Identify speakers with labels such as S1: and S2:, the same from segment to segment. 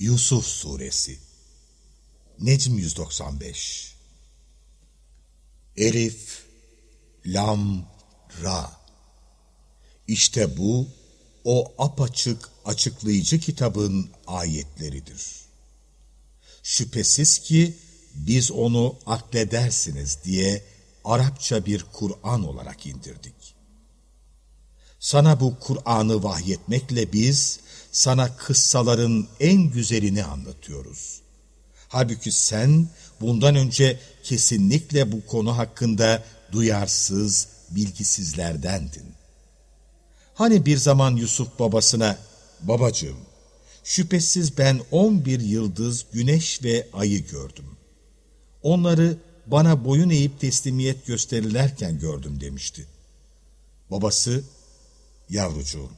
S1: Yusuf Suresi Necm 195 Elif Lam Ra İşte bu o apaçık açıklayıcı kitabın ayetleridir. Şüphesiz ki biz onu akledersiniz diye Arapça bir Kur'an olarak indirdik. Sana bu Kur'an'ı vahyetmekle biz sana kıssaların en güzelini anlatıyoruz. Halbuki sen bundan önce kesinlikle bu konu hakkında duyarsız, bilgisizlerdendin. Hani bir zaman Yusuf babasına, babacığım, şüphesiz ben on bir yıldız, güneş ve ayı gördüm. Onları bana boyun eğip teslimiyet gösterirlerken gördüm demişti. Babası, yavrucuğum,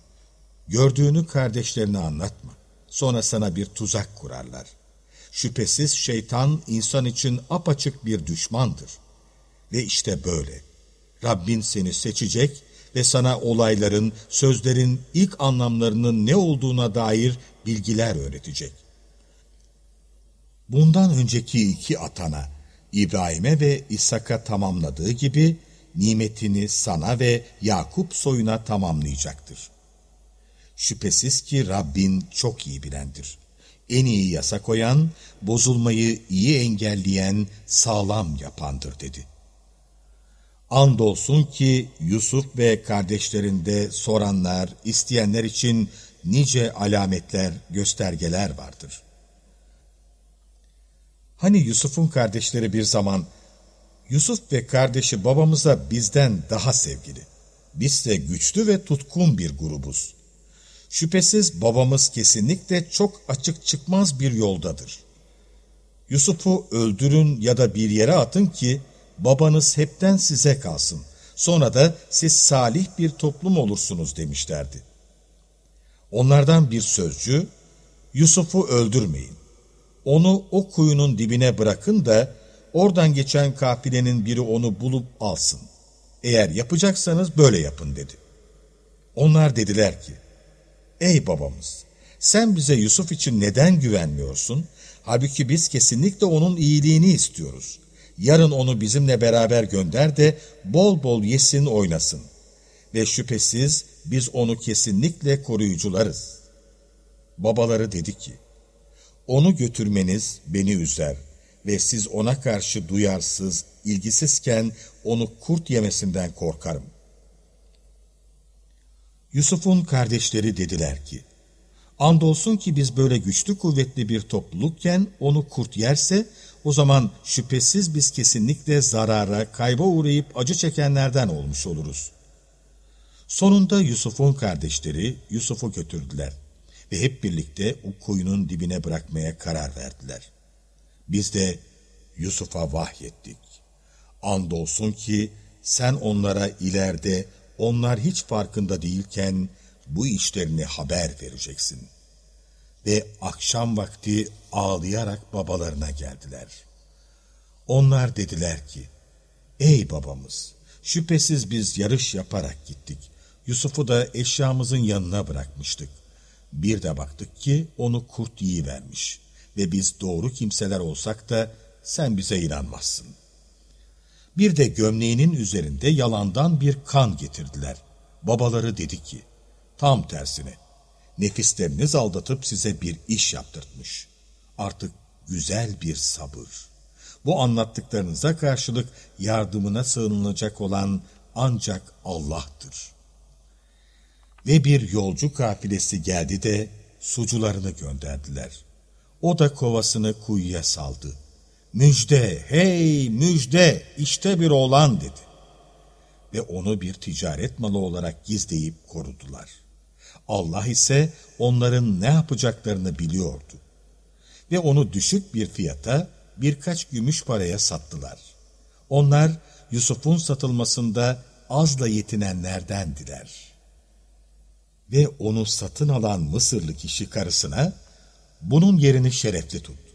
S1: gördüğünü kardeşlerine anlatma. Sonra sana bir tuzak kurarlar. Şüphesiz şeytan insan için apaçık bir düşmandır. Ve işte böyle. Rabbin seni seçecek ve sana olayların, sözlerin ilk anlamlarının ne olduğuna dair bilgiler öğretecek. Bundan önceki iki atana, İbrahim'e ve İshak'a tamamladığı gibi, nimetini sana ve Yakup soyuna tamamlayacaktır. Şüphesiz ki Rabbin çok iyi bilendir. En iyi yasa koyan, bozulmayı iyi engelleyen, sağlam yapandır dedi. Andolsun ki Yusuf ve kardeşlerinde soranlar, isteyenler için nice alametler, göstergeler vardır. Hani Yusuf'un kardeşleri bir zaman, Yusuf ve kardeşi babamıza bizden daha sevgili. Biz de güçlü ve tutkun bir grubuz. Şüphesiz babamız kesinlikle çok açık çıkmaz bir yoldadır. Yusuf'u öldürün ya da bir yere atın ki babanız hepten size kalsın. Sonra da siz salih bir toplum olursunuz demişlerdi. Onlardan bir sözcü, Yusuf'u öldürmeyin. Onu o kuyunun dibine bırakın da oradan geçen kafilenin biri onu bulup alsın. Eğer yapacaksanız böyle yapın dedi. Onlar dediler ki, Ey babamız! Sen bize Yusuf için neden güvenmiyorsun? Halbuki biz kesinlikle onun iyiliğini istiyoruz. Yarın onu bizimle beraber gönder de bol bol yesin oynasın. Ve şüphesiz biz onu kesinlikle koruyucularız. Babaları dedi ki, onu götürmeniz beni üzer ve siz ona karşı duyarsız, ilgisizken onu kurt yemesinden korkarım. Yusuf'un kardeşleri dediler ki, Andolsun ki biz böyle güçlü kuvvetli bir toplulukken onu kurt yerse, o zaman şüphesiz biz kesinlikle zarara, kayba uğrayıp acı çekenlerden olmuş oluruz. Sonunda Yusuf'un kardeşleri Yusuf'u götürdüler ve hep birlikte o kuyunun dibine bırakmaya karar verdiler. Biz de Yusuf'a vahyettik. Andolsun ki sen onlara ileride onlar hiç farkında değilken bu işlerini haber vereceksin. Ve akşam vakti ağlayarak babalarına geldiler. Onlar dediler ki, Ey babamız, şüphesiz biz yarış yaparak gittik. Yusuf'u da eşyamızın yanına bırakmıştık. Bir de baktık ki onu kurt yiyivermiş ve biz doğru kimseler olsak da sen bize inanmazsın. Bir de gömleğinin üzerinde yalandan bir kan getirdiler. Babaları dedi ki, tam tersine, nefisleriniz aldatıp size bir iş yaptırtmış. Artık güzel bir sabır. Bu anlattıklarınıza karşılık yardımına sığınılacak olan ancak Allah'tır. Ve bir yolcu kafilesi geldi de sucularını gönderdiler. O da kovasını kuyuya saldı. Müjde, hey müjde, işte bir oğlan dedi. Ve onu bir ticaret malı olarak gizleyip korudular. Allah ise onların ne yapacaklarını biliyordu. Ve onu düşük bir fiyata birkaç gümüş paraya sattılar. Onlar Yusuf'un satılmasında azla yetinenlerdendiler. Ve onu satın alan Mısırlı kişi karısına, bunun yerini şerefli tut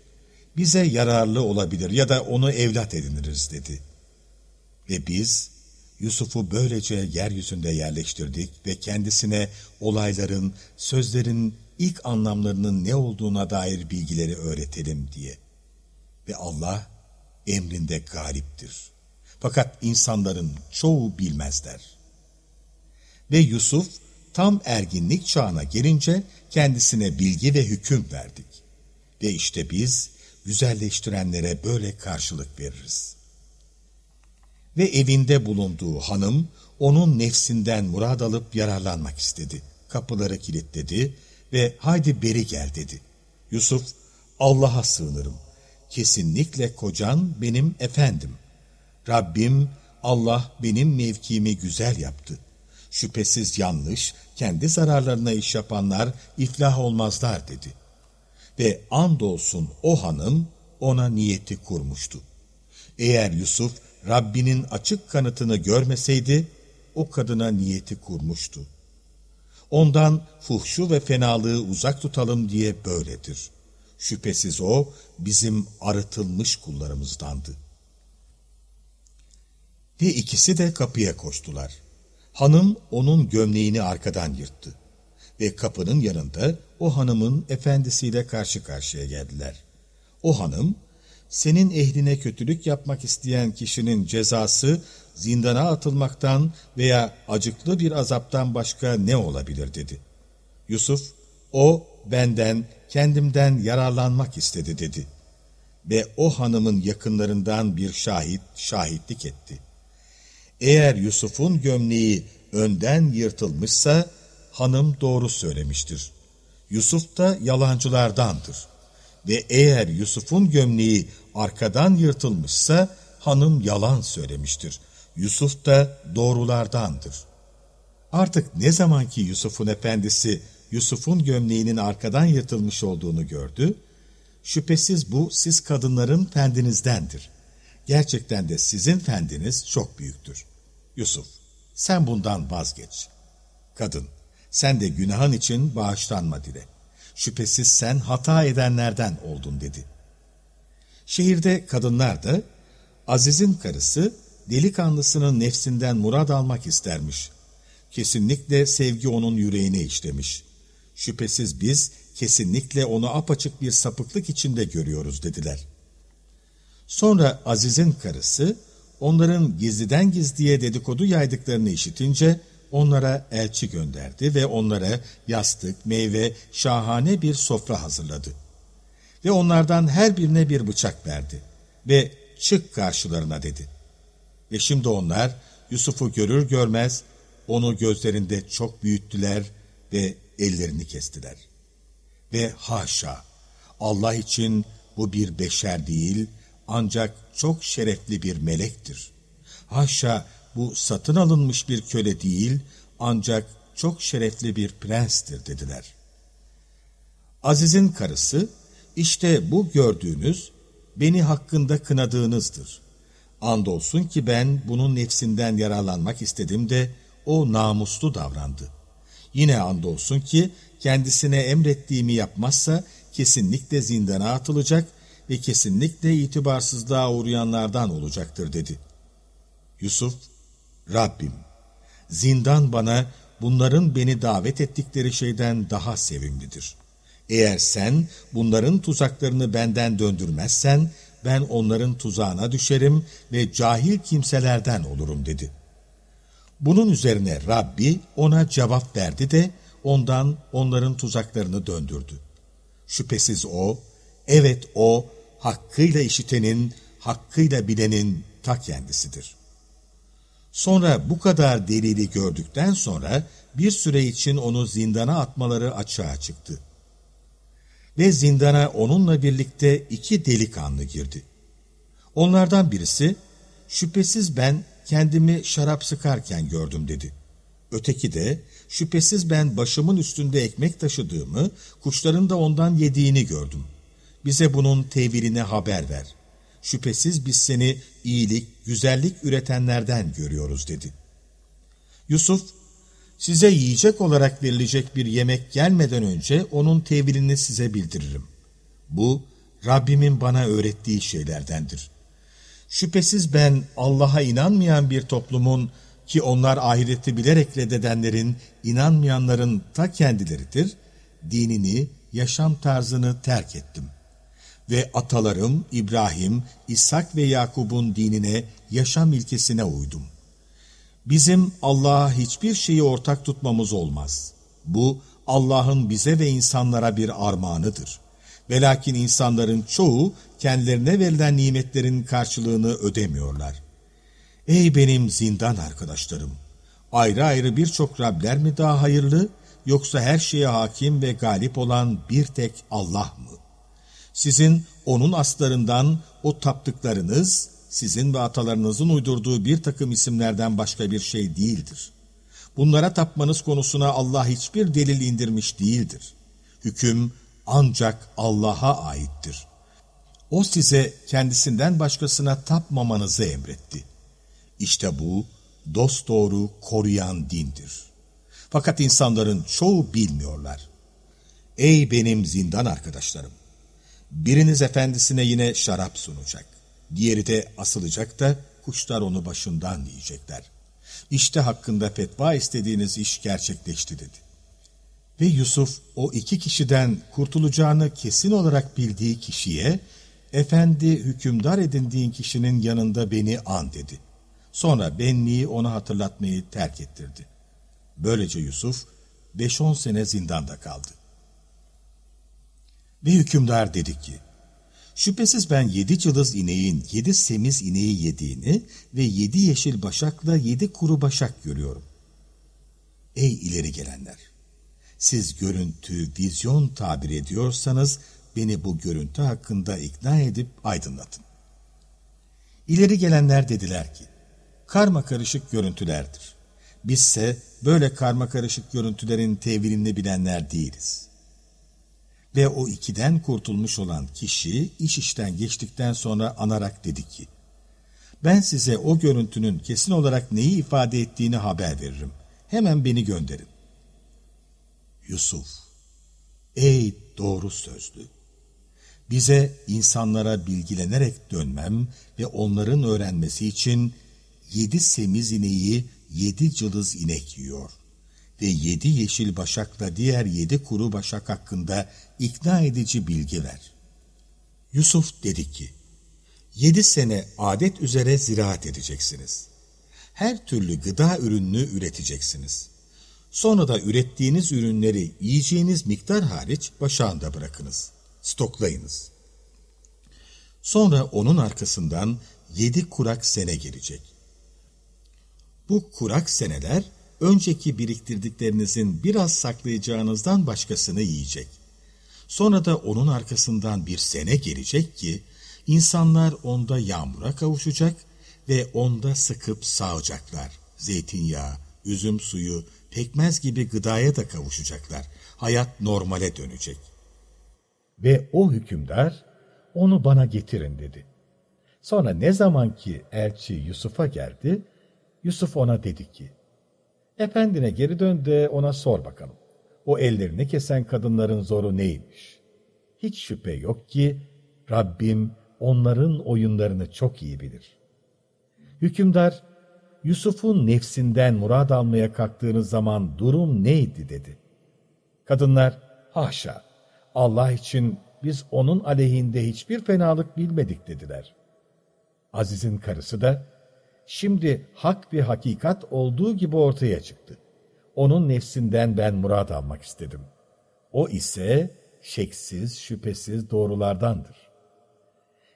S1: bize yararlı olabilir ya da onu evlat ediniriz dedi. Ve biz Yusuf'u böylece yeryüzünde yerleştirdik ve kendisine olayların, sözlerin ilk anlamlarının ne olduğuna dair bilgileri öğretelim diye. Ve Allah emrinde galiptir. Fakat insanların çoğu bilmezler. Ve Yusuf tam erginlik çağına gelince kendisine bilgi ve hüküm verdik. Ve işte biz güzelleştirenlere böyle karşılık veririz. Ve evinde bulunduğu hanım onun nefsinden murad alıp yararlanmak istedi. Kapıları kilitledi ve haydi beri gel dedi. Yusuf, Allah'a sığınırım. Kesinlikle kocan benim efendim. Rabbim, Allah benim mevkimi güzel yaptı. Şüphesiz yanlış, kendi zararlarına iş yapanlar iflah olmazlar dedi. Ve andolsun o hanım ona niyeti kurmuştu. Eğer Yusuf Rabbinin açık kanıtını görmeseydi, o kadına niyeti kurmuştu. Ondan fuhşu ve fenalığı uzak tutalım diye böyledir. Şüphesiz o bizim arıtılmış kullarımızdandı. Ve ikisi de kapıya koştular. Hanım onun gömleğini arkadan yırttı. Ve kapının yanında o hanımın efendisiyle karşı karşıya geldiler. O hanım, senin ehline kötülük yapmak isteyen kişinin cezası zindana atılmaktan veya acıklı bir azaptan başka ne olabilir dedi. Yusuf, o benden, kendimden yararlanmak istedi dedi. Ve o hanımın yakınlarından bir şahit şahitlik etti. Eğer Yusuf'un gömleği önden yırtılmışsa hanım doğru söylemiştir. Yusuf da yalancılardandır. Ve eğer Yusuf'un gömleği arkadan yırtılmışsa hanım yalan söylemiştir. Yusuf da doğrulardandır. Artık ne zamanki Yusuf'un efendisi Yusuf'un gömleğinin arkadan yırtılmış olduğunu gördü, şüphesiz bu siz kadınların fendinizdendir. Gerçekten de sizin fendiniz çok büyüktür. Yusuf, sen bundan vazgeç. Kadın, sen de günahın için bağışlanma dile. Şüphesiz sen hata edenlerden oldun dedi. Şehirde kadınlar da Aziz'in karısı delikanlısının nefsinden murad almak istermiş. Kesinlikle sevgi onun yüreğine işlemiş. Şüphesiz biz kesinlikle onu apaçık bir sapıklık içinde görüyoruz dediler. Sonra Aziz'in karısı onların gizliden gizliye dedikodu yaydıklarını işitince onlara elçi gönderdi ve onlara yastık, meyve, şahane bir sofra hazırladı. Ve onlardan her birine bir bıçak verdi ve çık karşılarına dedi. Ve şimdi onlar Yusuf'u görür görmez onu gözlerinde çok büyüttüler ve ellerini kestiler. Ve haşa Allah için bu bir beşer değil ancak çok şerefli bir melektir. Haşa bu satın alınmış bir köle değil ancak çok şerefli bir prenstir dediler. Aziz'in karısı işte bu gördüğünüz beni hakkında kınadığınızdır. Andolsun ki ben bunun nefsinden yararlanmak istedim de o namuslu davrandı. Yine andolsun ki kendisine emrettiğimi yapmazsa kesinlikle zindana atılacak ve kesinlikle itibarsızlığa uğrayanlardan olacaktır dedi. Yusuf, Rabbim, zindan bana bunların beni davet ettikleri şeyden daha sevimlidir. Eğer sen bunların tuzaklarını benden döndürmezsen, ben onların tuzağına düşerim ve cahil kimselerden olurum dedi. Bunun üzerine Rabbi ona cevap verdi de ondan onların tuzaklarını döndürdü. Şüphesiz o, evet o, hakkıyla işitenin, hakkıyla bilenin ta kendisidir. Sonra bu kadar delili gördükten sonra bir süre için onu zindana atmaları açığa çıktı. Ve zindana onunla birlikte iki delikanlı girdi. Onlardan birisi, şüphesiz ben kendimi şarap sıkarken gördüm dedi. Öteki de, şüphesiz ben başımın üstünde ekmek taşıdığımı, kuşların da ondan yediğini gördüm. Bize bunun teviline haber ver. Şüphesiz biz seni iyilik, güzellik üretenlerden görüyoruz dedi. Yusuf, size yiyecek olarak verilecek bir yemek gelmeden önce onun tevilini size bildiririm. Bu, Rabbimin bana öğrettiği şeylerdendir. Şüphesiz ben Allah'a inanmayan bir toplumun ki onlar ahireti bilerek reddedenlerin, inanmayanların ta kendileridir, dinini, yaşam tarzını terk ettim. Ve atalarım İbrahim, İshak ve Yakub'un dinine, yaşam ilkesine uydum. Bizim Allah'a hiçbir şeyi ortak tutmamız olmaz. Bu Allah'ın bize ve insanlara bir armağanıdır. Velakin insanların çoğu kendilerine verilen nimetlerin karşılığını ödemiyorlar. Ey benim zindan arkadaşlarım! Ayrı ayrı birçok Rabler mi daha hayırlı, yoksa her şeye hakim ve galip olan bir tek Allah mı? Sizin onun aslarından o taptıklarınız, sizin ve atalarınızın uydurduğu bir takım isimlerden başka bir şey değildir. Bunlara tapmanız konusuna Allah hiçbir delil indirmiş değildir. Hüküm ancak Allah'a aittir. O size kendisinden başkasına tapmamanızı emretti. İşte bu dosdoğru koruyan dindir. Fakat insanların çoğu bilmiyorlar. Ey benim zindan arkadaşlarım! Biriniz efendisine yine şarap sunacak. Diğeri de asılacak da kuşlar onu başından yiyecekler. İşte hakkında fetva istediğiniz iş gerçekleşti dedi. Ve Yusuf o iki kişiden kurtulacağını kesin olarak bildiği kişiye, efendi hükümdar edindiğin kişinin yanında beni an dedi. Sonra benliği ona hatırlatmayı terk ettirdi. Böylece Yusuf 5-10 sene zindanda kaldı. Ve hükümdar dedi ki, Şüphesiz ben yedi cılız ineğin yedi semiz ineği yediğini ve yedi yeşil başakla yedi kuru başak görüyorum. Ey ileri gelenler! Siz görüntü, vizyon tabir ediyorsanız beni bu görüntü hakkında ikna edip aydınlatın. İleri gelenler dediler ki, karma karışık görüntülerdir. Bizse böyle karma karışık görüntülerin tevilini bilenler değiliz. Ve o ikiden kurtulmuş olan kişi iş işten geçtikten sonra anarak dedi ki, ben size o görüntünün kesin olarak neyi ifade ettiğini haber veririm. Hemen beni gönderin. Yusuf, ey doğru sözlü! Bize insanlara bilgilenerek dönmem ve onların öğrenmesi için yedi semiz ineği yedi cılız inek yiyor ve yedi yeşil başakla diğer yedi kuru başak hakkında ikna edici bilgi ver. Yusuf dedi ki, yedi sene adet üzere ziraat edeceksiniz. Her türlü gıda ürününü üreteceksiniz. Sonra da ürettiğiniz ürünleri yiyeceğiniz miktar hariç başağında bırakınız. Stoklayınız. Sonra onun arkasından yedi kurak sene gelecek. Bu kurak seneler önceki biriktirdiklerinizin biraz saklayacağınızdan başkasını yiyecek. Sonra da onun arkasından bir sene gelecek ki insanlar onda yağmura kavuşacak ve onda sıkıp sağacaklar. Zeytinyağı, üzüm suyu, pekmez gibi gıdaya da kavuşacaklar. Hayat normale dönecek.
S2: Ve o hükümdar onu bana getirin dedi. Sonra ne zaman ki elçi Yusuf'a geldi, Yusuf ona dedi ki, Efendine geri dön de ona sor bakalım. O ellerini kesen kadınların zoru neymiş? Hiç şüphe yok ki Rabbim onların oyunlarını çok iyi bilir. Hükümdar, Yusuf'un nefsinden murad almaya kalktığınız zaman durum neydi dedi. Kadınlar, haşa, Allah için biz onun aleyhinde hiçbir fenalık bilmedik dediler. Aziz'in karısı da, şimdi hak bir hakikat olduğu gibi ortaya çıktı. Onun nefsinden ben murad almak istedim. O ise şeksiz, şüphesiz doğrulardandır.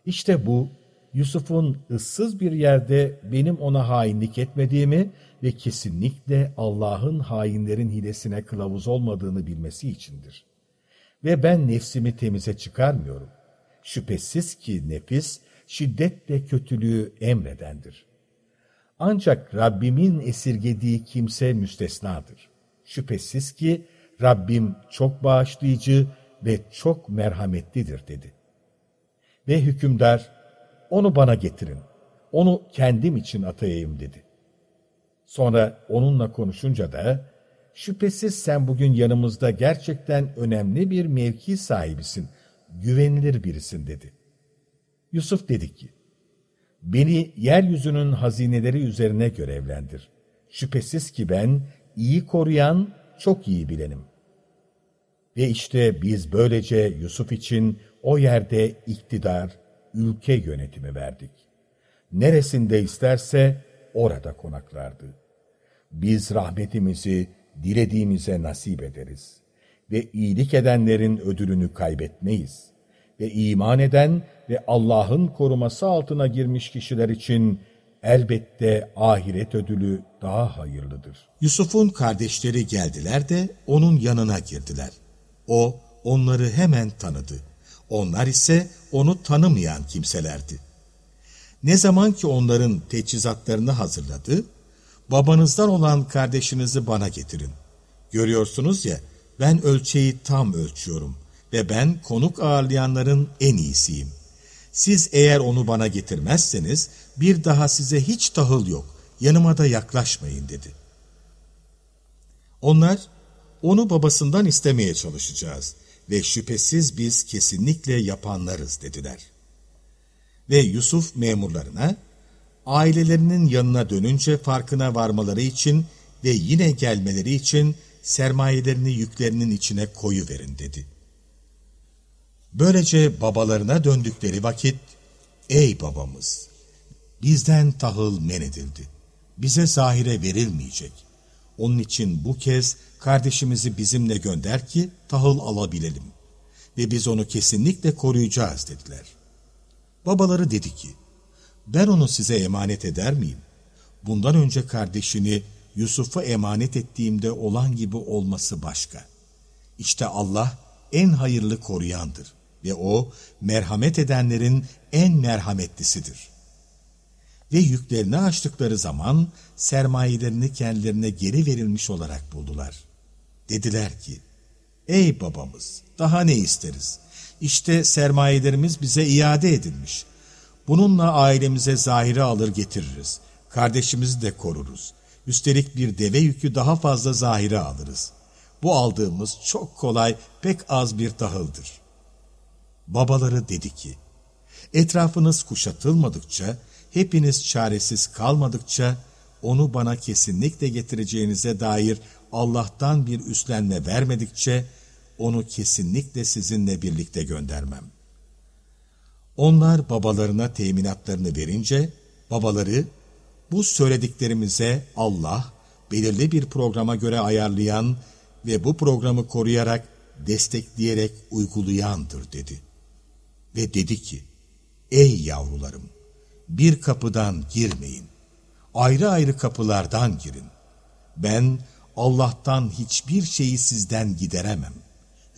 S2: İşte bu, Yusuf'un ıssız bir yerde benim ona hainlik etmediğimi ve kesinlikle Allah'ın hainlerin hilesine kılavuz olmadığını bilmesi içindir. Ve ben nefsimi temize çıkarmıyorum. Şüphesiz ki nefis şiddetle kötülüğü emredendir. Ancak Rabbimin esirgediği kimse müstesnadır. Şüphesiz ki Rabbim çok bağışlayıcı ve çok merhametlidir dedi. Ve hükümdar, onu bana getirin, onu kendim için atayayım dedi. Sonra onunla konuşunca da, şüphesiz sen bugün yanımızda gerçekten önemli bir mevki sahibisin, güvenilir birisin dedi. Yusuf dedi ki, Beni yeryüzünün hazineleri üzerine görevlendir. Şüphesiz ki ben iyi koruyan, çok iyi bilenim. Ve işte biz böylece Yusuf için o yerde iktidar, ülke yönetimi verdik. Neresinde isterse orada konaklardı. Biz rahmetimizi dilediğimize nasip ederiz ve iyilik edenlerin ödülünü kaybetmeyiz. Ve iman eden ve Allah'ın koruması altına girmiş kişiler için elbette ahiret ödülü daha hayırlıdır.
S1: Yusuf'un kardeşleri geldiler de onun yanına girdiler. O onları hemen tanıdı. Onlar ise onu tanımayan kimselerdi. Ne zaman ki onların teçhizatlarını hazırladı, babanızdan olan kardeşinizi bana getirin. Görüyorsunuz ya, ben ölçeği tam ölçüyorum ve ben konuk ağırlayanların en iyisiyim. Siz eğer onu bana getirmezseniz bir daha size hiç tahıl yok, yanıma da yaklaşmayın dedi. Onlar, onu babasından istemeye çalışacağız ve şüphesiz biz kesinlikle yapanlarız dediler. Ve Yusuf memurlarına, ailelerinin yanına dönünce farkına varmaları için ve yine gelmeleri için sermayelerini yüklerinin içine koyu verin dedi. Böylece babalarına döndükleri vakit, ey babamız, bizden tahıl men edildi. Bize zahire verilmeyecek. Onun için bu kez kardeşimizi bizimle gönder ki tahıl alabilelim. Ve biz onu kesinlikle koruyacağız dediler. Babaları dedi ki, ben onu size emanet eder miyim? Bundan önce kardeşini Yusuf'a emanet ettiğimde olan gibi olması başka. İşte Allah en hayırlı koruyandır ve O merhamet edenlerin en merhametlisidir. Ve yüklerini açtıkları zaman sermayelerini kendilerine geri verilmiş olarak buldular. Dediler ki, Ey babamız daha ne isteriz? İşte sermayelerimiz bize iade edilmiş. Bununla ailemize zahiri alır getiririz. Kardeşimizi de koruruz. Üstelik bir deve yükü daha fazla zahire alırız. Bu aldığımız çok kolay, pek az bir tahıldır. Babaları dedi ki, etrafınız kuşatılmadıkça, hepiniz çaresiz kalmadıkça, onu bana kesinlikle getireceğinize dair Allah'tan bir üstlenme vermedikçe, onu kesinlikle sizinle birlikte göndermem. Onlar babalarına teminatlarını verince, babaları bu söylediklerimize Allah belirli bir programa göre ayarlayan ve bu programı koruyarak, destekleyerek uygulayandır dedi. Ve dedi ki, ey yavrularım, bir kapıdan girmeyin, ayrı ayrı kapılardan girin. Ben Allah'tan hiçbir şeyi sizden gideremem.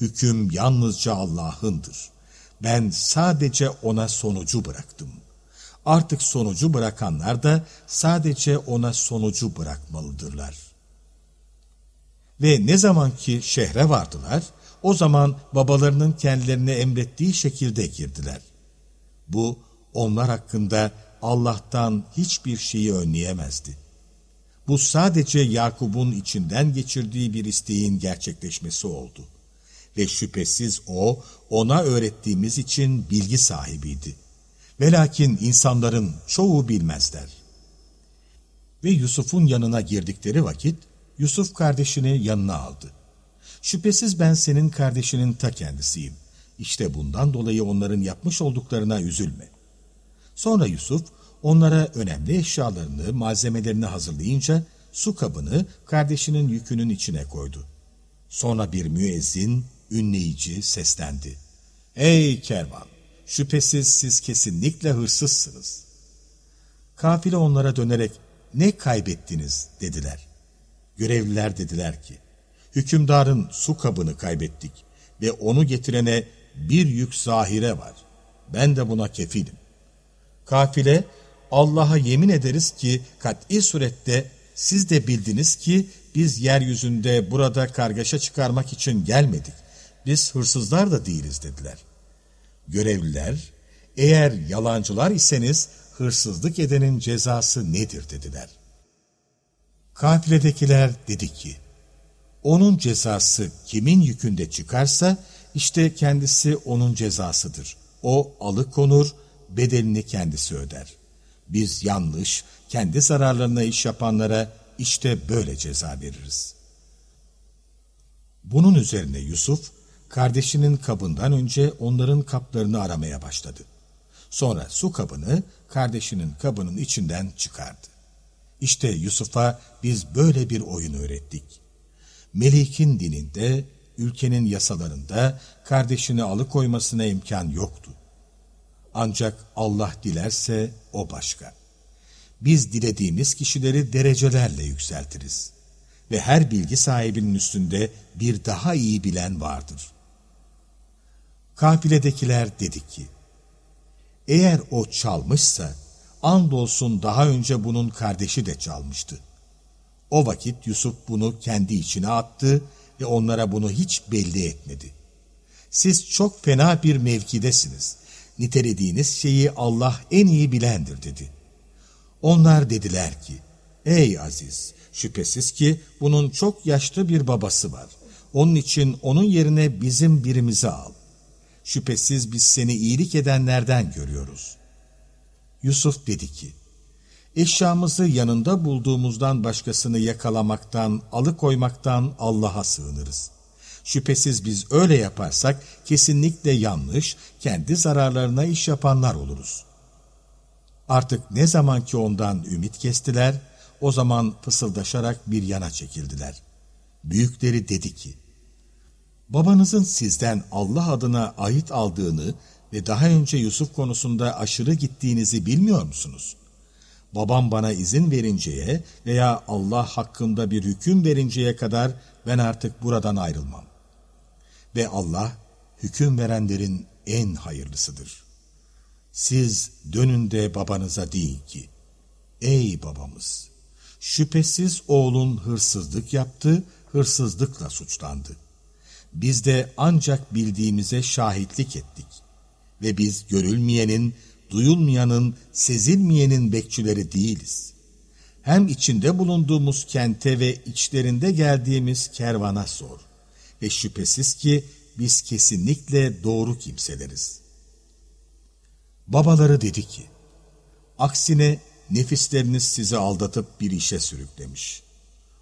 S1: Hüküm yalnızca Allah'ındır. Ben sadece ona sonucu bıraktım. Artık sonucu bırakanlar da sadece ona sonucu bırakmalıdırlar. Ve ne zaman ki şehre vardılar, o zaman babalarının kendilerine emrettiği şekilde girdiler. Bu, onlar hakkında Allah'tan hiçbir şeyi önleyemezdi. Bu sadece Yakup'un içinden geçirdiği bir isteğin gerçekleşmesi oldu. Ve şüphesiz o, ona öğrettiğimiz için bilgi sahibiydi. Velakin insanların çoğu bilmezler. Ve Yusuf'un yanına girdikleri vakit, Yusuf kardeşini yanına aldı. Şüphesiz ben senin kardeşinin ta kendisiyim. İşte bundan dolayı onların yapmış olduklarına üzülme. Sonra Yusuf, onlara önemli eşyalarını, malzemelerini hazırlayınca su kabını kardeşinin yükünün içine koydu. Sonra bir müezzin, ünleyici seslendi. Ey kervan! Şüphesiz siz kesinlikle hırsızsınız. Kafile onlara dönerek ne kaybettiniz dediler. Görevliler dediler ki, hükümdarın su kabını kaybettik ve onu getirene bir yük zahire var. Ben de buna kefilim. Kafile, Allah'a yemin ederiz ki kat'i surette siz de bildiniz ki biz yeryüzünde burada kargaşa çıkarmak için gelmedik. Biz hırsızlar da değiliz dediler. Görevliler, eğer yalancılar iseniz hırsızlık edenin cezası nedir dediler. Kafiledekiler dedi ki, onun cezası kimin yükünde çıkarsa işte kendisi onun cezasıdır. O alıkonur, bedelini kendisi öder. Biz yanlış, kendi zararlarına iş yapanlara işte böyle ceza veririz. Bunun üzerine Yusuf, kardeşinin kabından önce onların kaplarını aramaya başladı. Sonra su kabını kardeşinin kabının içinden çıkardı. İşte Yusuf'a biz böyle bir oyun öğrettik. Melik'in dininde, ülkenin yasalarında kardeşini alıkoymasına imkan yoktu. Ancak Allah dilerse o başka. Biz dilediğimiz kişileri derecelerle yükseltiriz. Ve her bilgi sahibinin üstünde bir daha iyi bilen vardır. Kafiledekiler dedi ki, eğer o çalmışsa, andolsun daha önce bunun kardeşi de çalmıştı. O vakit Yusuf bunu kendi içine attı ve onlara bunu hiç belli etmedi. Siz çok fena bir mevkidesiniz. Nitelediğiniz şeyi Allah en iyi bilendir dedi. Onlar dediler ki, ey Aziz, şüphesiz ki bunun çok yaşlı bir babası var. Onun için onun yerine bizim birimizi al. Şüphesiz biz seni iyilik edenlerden görüyoruz. Yusuf dedi ki, eşyamızı yanında bulduğumuzdan başkasını yakalamaktan, alıkoymaktan Allah'a sığınırız. Şüphesiz biz öyle yaparsak kesinlikle yanlış, kendi zararlarına iş yapanlar oluruz. Artık ne zaman ki ondan ümit kestiler, o zaman fısıldaşarak bir yana çekildiler. Büyükleri dedi ki, babanızın sizden Allah adına ait aldığını ve daha önce Yusuf konusunda aşırı gittiğinizi bilmiyor musunuz? Babam bana izin verinceye veya Allah hakkında bir hüküm verinceye kadar ben artık buradan ayrılmam. Ve Allah hüküm verenlerin en hayırlısıdır. Siz dönün de babanıza deyin ki, Ey babamız! Şüphesiz oğlun hırsızlık yaptı, hırsızlıkla suçlandı. Biz de ancak bildiğimize şahitlik ettik. Ve biz görülmeyenin, duyulmayanın, sezilmeyenin bekçileri değiliz. Hem içinde bulunduğumuz kente ve içlerinde geldiğimiz kervana sor. Ve şüphesiz ki biz kesinlikle doğru kimseleriz. Babaları dedi ki, aksine nefisleriniz sizi aldatıp bir işe sürüklemiş.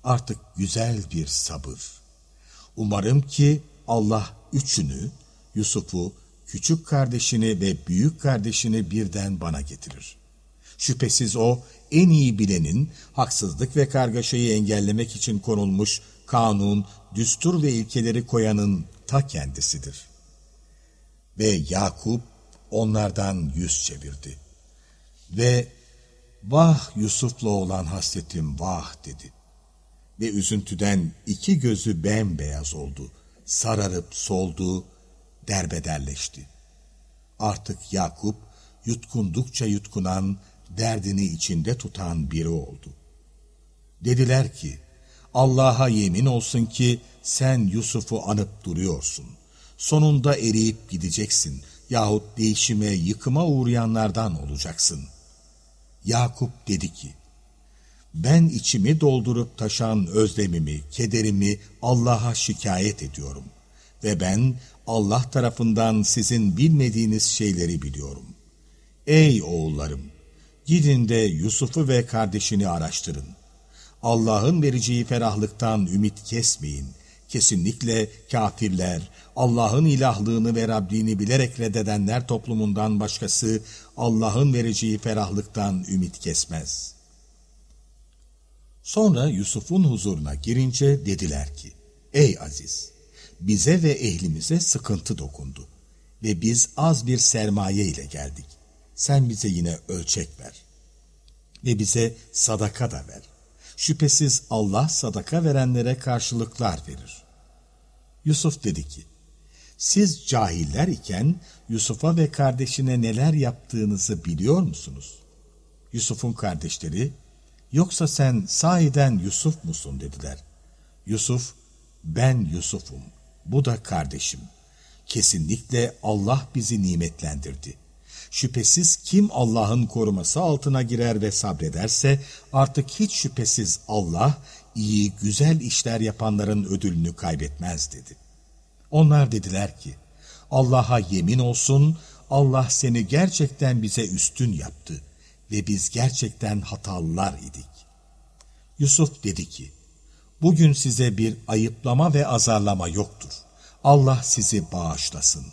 S1: Artık güzel bir sabır. Umarım ki Allah üçünü, Yusuf'u, küçük kardeşini ve büyük kardeşini birden bana getirir. Şüphesiz o en iyi bilenin haksızlık ve kargaşayı engellemek için konulmuş kanun, düstur ve ilkeleri koyanın ta kendisidir. Ve Yakup onlardan yüz çevirdi. Ve vah Yusuf'la olan hasretim vah dedi. Ve üzüntüden iki gözü bembeyaz oldu. Sararıp soldu, derbederleşti. Artık Yakup yutkundukça yutkunan, derdini içinde tutan biri oldu. Dediler ki, Allah'a yemin olsun ki sen Yusuf'u anıp duruyorsun. Sonunda eriyip gideceksin yahut değişime, yıkıma uğrayanlardan olacaksın. Yakup dedi ki, ben içimi doldurup taşan özlemimi, kederimi Allah'a şikayet ediyorum. Ve ben Allah tarafından sizin bilmediğiniz şeyleri biliyorum. Ey oğullarım! Gidin de Yusuf'u ve kardeşini araştırın. Allah'ın vereceği ferahlıktan ümit kesmeyin. Kesinlikle kafirler, Allah'ın ilahlığını ve Rabbini bilerek reddedenler toplumundan başkası Allah'ın vereceği ferahlıktan ümit kesmez. Sonra Yusuf'un huzuruna girince dediler ki, Ey Aziz! Bize ve ehlimize sıkıntı dokundu ve biz az bir sermaye ile geldik. Sen bize yine ölçek ver ve bize sadaka da ver. Şüphesiz Allah sadaka verenlere karşılıklar verir. Yusuf dedi ki, siz cahiller iken Yusuf'a ve kardeşine neler yaptığınızı biliyor musunuz? Yusuf'un kardeşleri, yoksa sen sahiden Yusuf musun dediler. Yusuf, ben Yusuf'um, bu da kardeşim. Kesinlikle Allah bizi nimetlendirdi. Şüphesiz kim Allah'ın koruması altına girer ve sabrederse artık hiç şüphesiz Allah iyi güzel işler yapanların ödülünü kaybetmez dedi. Onlar dediler ki Allah'a yemin olsun Allah seni gerçekten bize üstün yaptı ve biz gerçekten hatalılar idik. Yusuf dedi ki bugün size bir ayıplama ve azarlama yoktur. Allah sizi bağışlasın.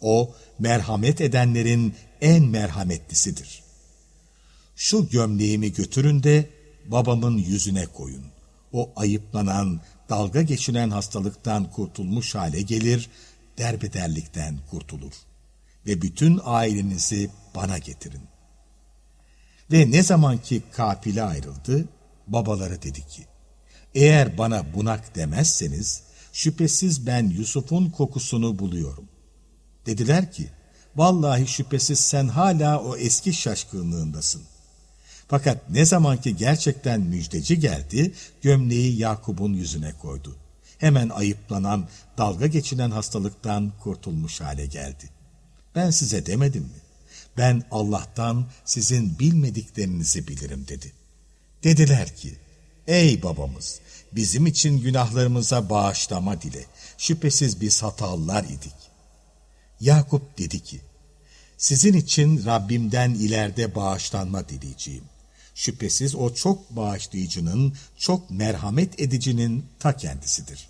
S1: O, merhamet edenlerin en merhametlisidir. Şu gömleğimi götürün de babamın yüzüne koyun. O ayıplanan, dalga geçilen hastalıktan kurtulmuş hale gelir, derbederlikten kurtulur. Ve bütün ailenizi bana getirin. Ve ne zamanki kafile ayrıldı, babaları dedi ki, eğer bana bunak demezseniz, şüphesiz ben Yusuf'un kokusunu buluyorum. Dediler ki, vallahi şüphesiz sen hala o eski şaşkınlığındasın. Fakat ne zamanki gerçekten müjdeci geldi, gömleği Yakup'un yüzüne koydu. Hemen ayıplanan, dalga geçilen hastalıktan kurtulmuş hale geldi. Ben size demedim mi? Ben Allah'tan sizin bilmediklerinizi bilirim dedi. Dediler ki, ey babamız, bizim için günahlarımıza bağışlama dile. Şüphesiz biz hatalılar idik. Yakup dedi ki, sizin için Rabbimden ileride bağışlanma dileyeceğim. Şüphesiz o çok bağışlayıcının, çok merhamet edicinin ta kendisidir.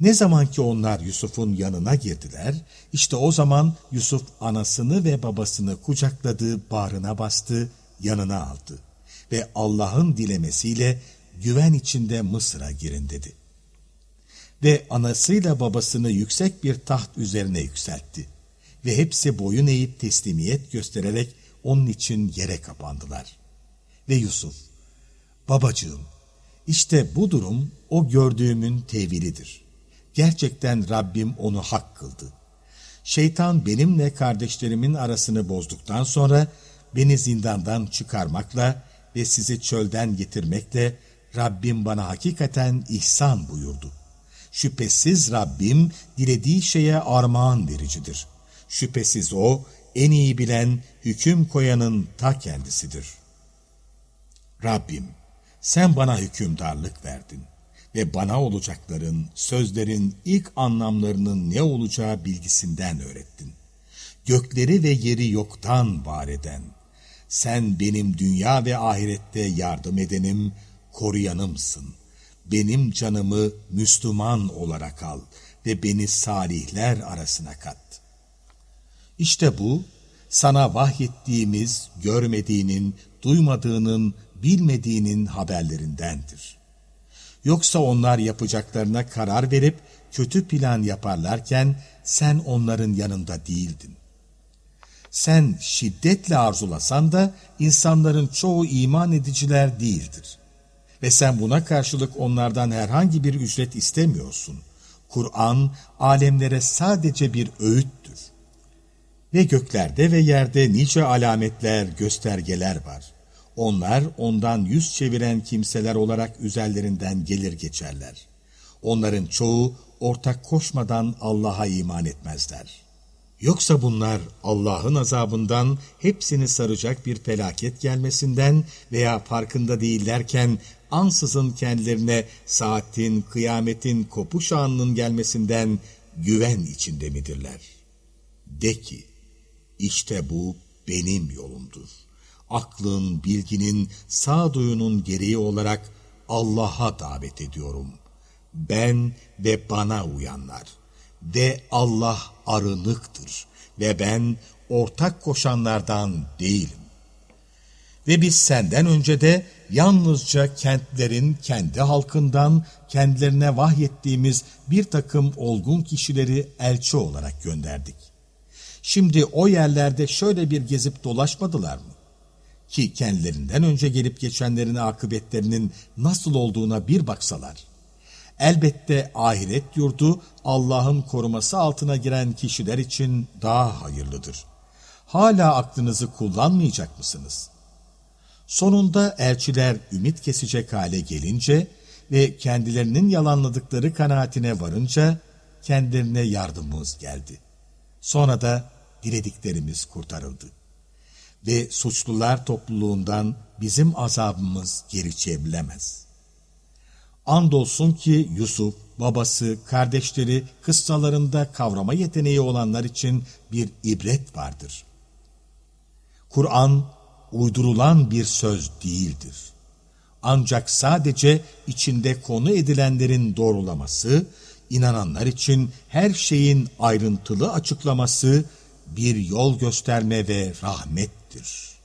S1: Ne zaman ki onlar Yusuf'un yanına girdiler, işte o zaman Yusuf anasını ve babasını kucakladı, bağrına bastı, yanına aldı. Ve Allah'ın dilemesiyle güven içinde Mısır'a girin dedi. Ve anasıyla babasını yüksek bir taht üzerine yükseltti. Ve hepsi boyun eğip teslimiyet göstererek onun için yere kapandılar. Ve Yusuf, babacığım, işte bu durum o gördüğümün tevilidir. Gerçekten Rabbim onu hak kıldı. Şeytan benimle kardeşlerimin arasını bozduktan sonra beni zindandan çıkarmakla ve sizi çölden getirmekle Rabbim bana hakikaten ihsan buyurdu. Şüphesiz Rabbim dilediği şeye armağan vericidir. Şüphesiz O en iyi bilen, hüküm koyanın ta kendisidir. Rabbim, sen bana hükümdarlık verdin ve bana olacakların, sözlerin ilk anlamlarının ne olacağı bilgisinden öğrettin. Gökleri ve yeri yoktan var eden, sen benim dünya ve ahirette yardım edenim, koruyanımsın. Benim canımı Müslüman olarak al ve beni salihler arasına kat. İşte bu, sana vahyettiğimiz, görmediğinin, duymadığının, bilmediğinin haberlerindendir. Yoksa onlar yapacaklarına karar verip kötü plan yaparlarken sen onların yanında değildin. Sen şiddetle arzulasan da insanların çoğu iman ediciler değildir. Ve sen buna karşılık onlardan herhangi bir ücret istemiyorsun. Kur'an alemlere sadece bir öğüttür. Ve göklerde ve yerde nice alametler, göstergeler var. Onlar ondan yüz çeviren kimseler olarak üzerlerinden gelir geçerler. Onların çoğu ortak koşmadan Allah'a iman etmezler. Yoksa bunlar Allah'ın azabından hepsini saracak bir felaket gelmesinden veya farkında değillerken ansızın kendilerine saatin, kıyametin kopuş anının gelmesinden güven içinde midirler? De ki, işte bu benim yolumdur. Aklın, bilginin, sağduyunun gereği olarak Allah'a davet ediyorum. Ben ve bana uyanlar. De Allah arınıktır ve ben ortak koşanlardan değilim. Ve biz senden önce de yalnızca kentlerin kendi halkından kendilerine vahyettiğimiz bir takım olgun kişileri elçi olarak gönderdik. Şimdi o yerlerde şöyle bir gezip dolaşmadılar mı? Ki kendilerinden önce gelip geçenlerin akıbetlerinin nasıl olduğuna bir baksalar. Elbette ahiret yurdu Allah'ın koruması altına giren kişiler için daha hayırlıdır. Hala aklınızı kullanmayacak mısınız? Sonunda elçiler ümit kesecek hale gelince ve kendilerinin yalanladıkları kanaatine varınca kendilerine yardımımız geldi. Sonra da dilediklerimiz kurtarıldı. Ve suçlular topluluğundan bizim azabımız geri çevrilemez. Andolsun ki Yusuf, babası, kardeşleri kıssalarında kavrama yeteneği olanlar için bir ibret vardır. Kur'an uydurulan bir söz değildir. Ancak sadece içinde konu edilenlerin doğrulaması, inananlar için her şeyin ayrıntılı açıklaması bir yol gösterme ve rahmettir.